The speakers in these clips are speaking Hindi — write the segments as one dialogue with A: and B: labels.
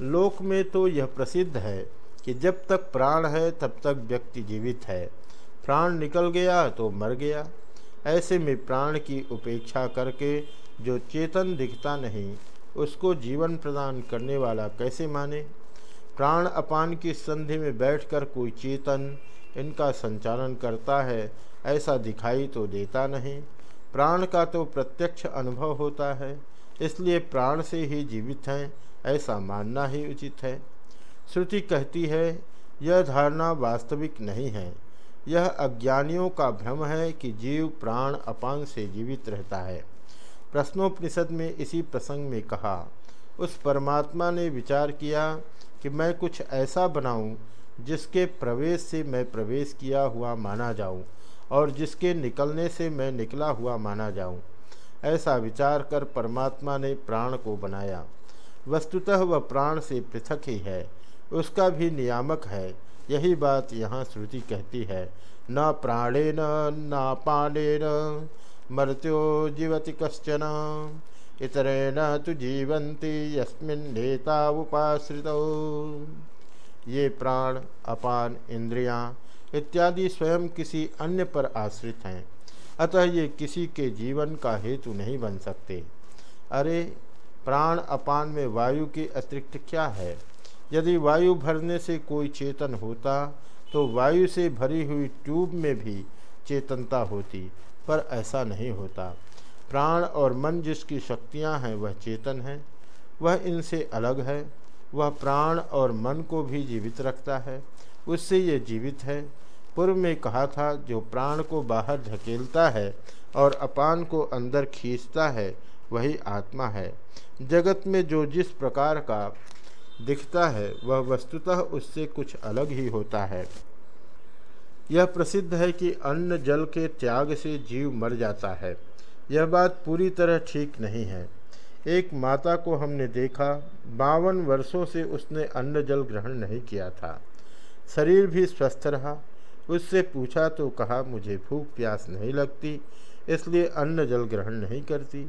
A: लोक में तो यह प्रसिद्ध है कि जब तक प्राण है, तब तक व्यक्ति जीवित है। प्राण निकल गया तो मर गया। ऐसे में प्राण की उपेक्षा करके जो चेतन दिखता नहीं, उसको जीवन प्रदान करने वाला कैसे माने? प्राण अपान की संधि में बैठकर कोई चेतन इनका संचालन करता है, ऐसा दिखाई तो देता नहीं। प्राण का तो प्रत्यक्ष अनुभव होता है। इसलिए प्राण से ही जीवित हैं, ऐसा मानना ही उचित है। श्रुति कहती है, यह धारणा वास्तविक नहीं है। यह अज्ञानियों का भ्रम है कि जीव प्राण अपान से जीवित रहता है। प्रश्नोपनिषद में इसी प्रसंग में कहा, उस परमात्मा ने विचार किया कि मैं कुछ ऐसा बनाऊँ, जिसके प्रवेश से मैं प्रवेश किया हुआ माना जाऊँ, और जिसके निकलने से मैं निकला हुआ माना जाऊँ। ऐसा विचार कर परमात्मा ने प्राण को बनाया। वस्तुतः वह प्राण से पृथक ही है, उसका भी नियामक है। यही बात यहाँ श्रुति कहती है। न प्राणेन, न पानेन मृत्यो जीवति कश्चन। इतरेण तो जीवंती यस्मिन्नेता उपाश्रित। ये प्राण, अपान, इंद्रियाँ इत्यादि स्वयं किसी अन्य पर आश्रित हैं। अतः ये किसी के जीवन का हेतु नहीं बन सकते। अरे, प्राण अपान में वायु के अतिरिक्त क्या है? यदि वायु भरने से कोई चेतन होता तो वायु से भरी हुई ट्यूब में भी चेतनता होती, पर ऐसा नहीं होता। प्राण और मन जिसकी शक्तियाँ हैं, वह चेतन है। वह इनसे अलग है। वह प्राण और मन को भी जीवित रखता है। उससे ये जीवित है। पूर्व में कहा था, जो प्राण को बाहर धकेलता है और अपान को अंदर खींचता है, वही आत्मा है। जगत में जो जिस प्रकार का दिखता है, वह वस्तुतः उससे कुछ अलग ही होता है। यह प्रसिद्ध है कि अन्न जल के त्याग से जीव मर जाता है। यह बात पूरी तरह ठीक नहीं है। एक माता को हमने देखा, बावन वर्षों से उसने अन्न जल ग्रहण नहीं किया था। शरीर भी स्वस्थ रहा उससे पूछा तो कहा, मुझे भूख प्यास नहीं लगती, इसलिए अन्न जल ग्रहण नहीं करती।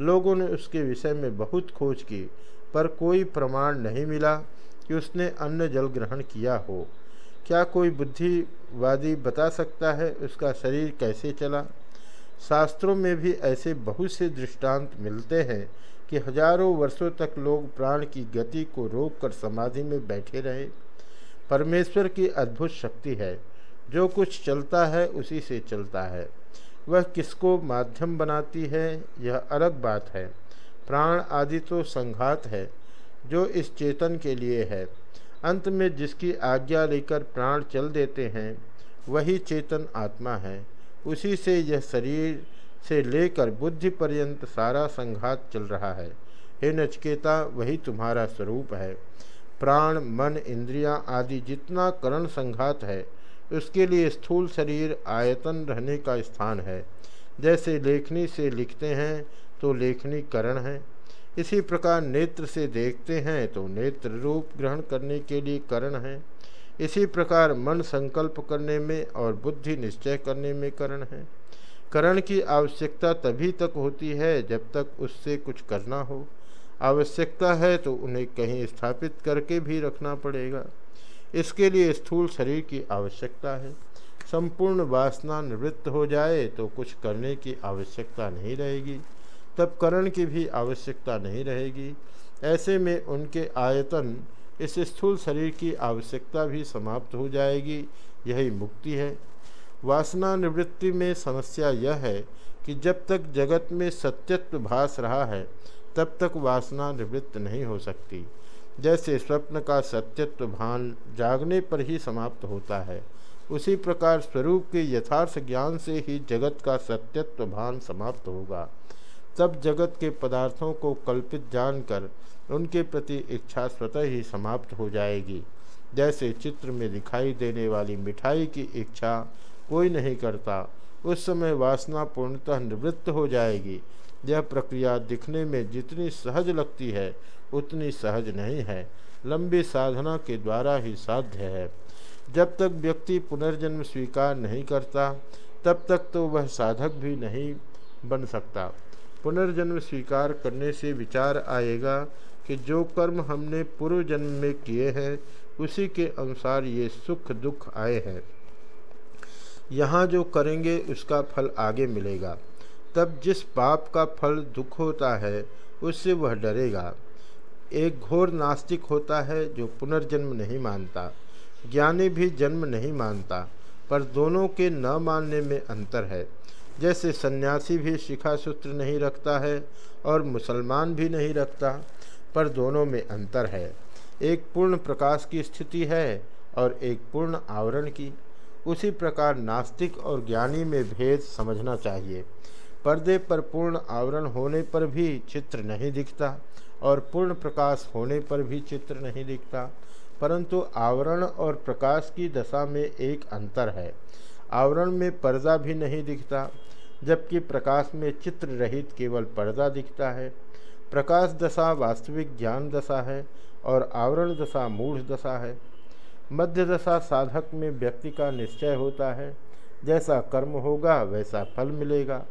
A: लोगों ने उसके विषय में बहुत खोज की, पर कोई प्रमाण नहीं मिला कि उसने अन्न जल ग्रहण किया हो। क्या कोई बुद्धिवादी बता सकता है उसका शरीर कैसे चला? शास्त्रों में भी ऐसे बहुत से दृष्टांत मिलते हैं कि हज़ारों वर्षों तक लोग प्राण की गति को रोककर समाधि में बैठे रहे। परमेश्वर की अद्भुत शक्ति है। जो कुछ चलता है, उसी से चलता है। वह किसको माध्यम बनाती है, यह अलग बात है। प्राण आदि तो संघात है, जो इस चेतन के लिए है। अंत में जिसकी आज्ञा लेकर प्राण चल देते हैं, वही चेतन आत्मा है। उसी से यह शरीर से लेकर बुद्धि पर्यंत सारा संघात चल रहा है। हे नचकेता, वही तुम्हारा स्वरूप है। प्राण, मन, इंद्रियाँ आदि जितना करण संघात है उसके लिए स्थूल शरीर आयतन रहने का स्थान है। जैसे लेखनी से लिखते हैं तो लेखनी करण है। इसी प्रकार नेत्र से देखते हैं तो नेत्र रूप ग्रहण करने के लिए करण है। इसी प्रकार मन संकल्प करने में और बुद्धि निश्चय करने में करण है। करण की आवश्यकता तभी तक होती है, जब तक उससे कुछ करना हो। आवश्यकता है तो उन्हें कहीं स्थापित करके भी रखना पड़ेगा। इसके लिए स्थूल शरीर की आवश्यकता है। संपूर्ण वासना निवृत्त हो जाए तो कुछ करने की आवश्यकता नहीं रहेगी। तब करण की भी आवश्यकता नहीं रहेगी। ऐसे में उनके आयतन इस स्थूल शरीर की आवश्यकता भी समाप्त हो जाएगी। यही मुक्ति है। वासना निवृत्ति में समस्या यह है कि जब तक जगत में सत्यत्व भास रहा है, तब तक वासना निवृत्त नहीं हो सकती। जैसे स्वप्न का सत्यत्व भान जागने पर ही समाप्त होता है, उसी प्रकार स्वरूप के यथार्थ ज्ञान से ही जगत का सत्यत्व भान समाप्त होगा। तब जगत के पदार्थों को कल्पित जानकर उनके प्रति इच्छा स्वतः ही समाप्त हो जाएगी। जैसे चित्र में दिखाई देने वाली मिठाई की इच्छा कोई नहीं करता, उस समय वासना पूर्णतः निवृत्त हो जाएगी। यह प्रक्रिया दिखने में जितनी सहज लगती है, उतनी सहज नहीं है। लंबी साधना के द्वारा ही साध्य है। जब तक व्यक्ति पुनर्जन्म स्वीकार नहीं करता, तब तक तो वह साधक भी नहीं बन सकता। पुनर्जन्म स्वीकार करने से विचार आएगा कि जो कर्म हमने पूर्व जन्म में किए हैं, उसी के अनुसार ये सुख दुख आए हैं। यहाँ जो करेंगे, उसका फल आगे मिलेगा। तब जिस पाप का फल दुख होता है, उससे वह डरेगा। एक घोर नास्तिक होता है जो पुनर्जन्म नहीं मानता, ज्ञानी भी जन्म नहीं मानता, पर दोनों के न मानने में अंतर है। जैसे सन्यासी भी शिखा सूत्र नहीं रखता है और मुसलमान भी नहीं रखता, पर दोनों में अंतर है। एक पूर्ण प्रकाश की स्थिति है और एक पूर्ण आवरण की। उसी प्रकार नास्तिक और ज्ञानी में भेद समझना चाहिए। पर्दे पर पूर्ण आवरण होने पर भी चित्र नहीं दिखता और पूर्ण प्रकाश होने पर भी चित्र नहीं दिखता, परंतु आवरण और प्रकाश की दशा में एक अंतर है। आवरण में पर्दा भी नहीं दिखता, जबकि प्रकाश में चित्र रहित केवल पर्दा दिखता है। प्रकाश दशा वास्तविक ज्ञान दशा है और आवरण दशा मूढ़ दशा है। मध्य दशा साधक में व्यक्ति का निश्चय होता है, जैसा कर्म होगा वैसा फल मिलेगा।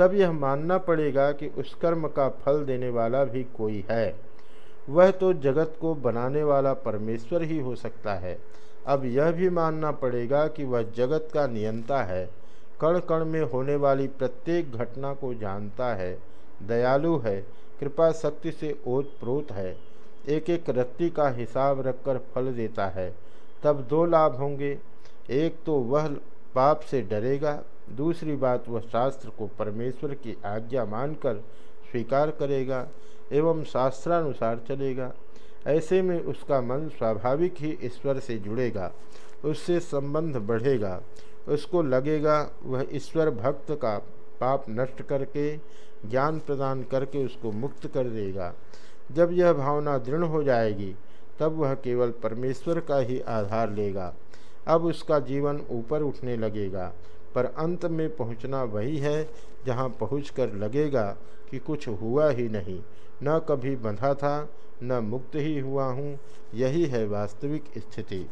A: तब यह मानना पड़ेगा कि उस कर्म का फल देने वाला भी कोई है। वह तो जगत को बनाने वाला परमेश्वर ही हो सकता है। अब यह भी मानना पड़ेगा कि वह जगत का नियंता है। कण कण में होने वाली प्रत्येक घटना को जानता है। दयालु है। कृपा शक्ति से ओत प्रोत है। एक एक रत्ती का हिसाब रखकर फल देता है। तब दो लाभ होंगे। एक तो वह पाप से डरेगा दूसरी बात वह शास्त्र को परमेश्वर की आज्ञा मानकर स्वीकार करेगा एवं शास्त्रानुसार चलेगा। ऐसे में उसका मन स्वाभाविक ही ईश्वर से जुड़ेगा, उससे संबंध बढ़ेगा, उसको लगेगा वह ईश्वर भक्त का पाप नष्ट करके, ज्ञान प्रदान करके उसको मुक्त कर देगा। जब यह भावना दृढ़ हो जाएगी, तब वह केवल परमेश्वर का ही आधार लेगा। अब उसका जीवन ऊपर उठने लगेगा। पर अंत में पहुँचना वही है जहाँ पहुंचकर लगेगा कि कुछ हुआ ही नहीं। न कभी बंधा था, न मुक्त ही हुआ हूँ, यही है वास्तविक स्थिति।